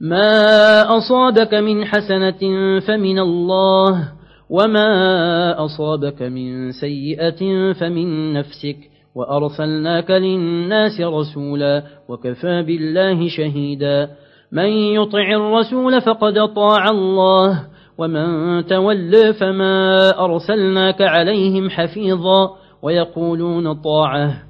ما أصابك من حسنة فمن الله وما أصابك من سيئة فمن نفسك وأرسلناك للناس رسولا وكفى بالله شهيدا من يطع الرسول فقد طاع الله ومن تول فما أرسلناك عليهم حفيظا ويقولون طاعه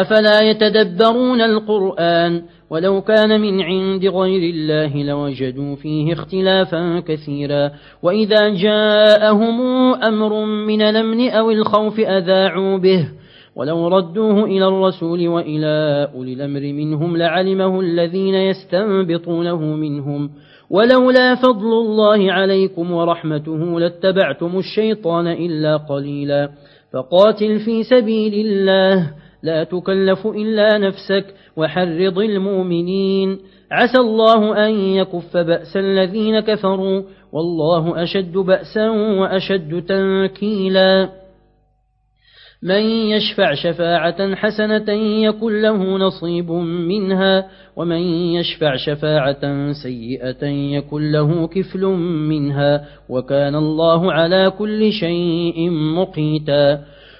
أفلا يتدبرون القرآن ولو كان من عند غير الله لوجدوا فيه اختلافا كثيرا وإذا جاءهم أمر من الأمن أو الخوف أذاعوا به ولو ردوه إلى الرسول وإلى أولي الأمر منهم لعلمه الذين يستنبطونه منهم ولولا فضل الله عليكم ورحمته لاتبعتم الشيطان إلا قليلا فقاتل في سبيل الله لا تكلف إلا نفسك وحرض المؤمنين. عسى الله أن يكف بأس الذين كفروا والله أشد بأسا وأشد تنكيلا. من يشفع شفاعة حسنة يكن له نصيب منها ومن يشفع شفاعة سيئة يكن له كفل منها وكان الله على كل شيء مقيتا.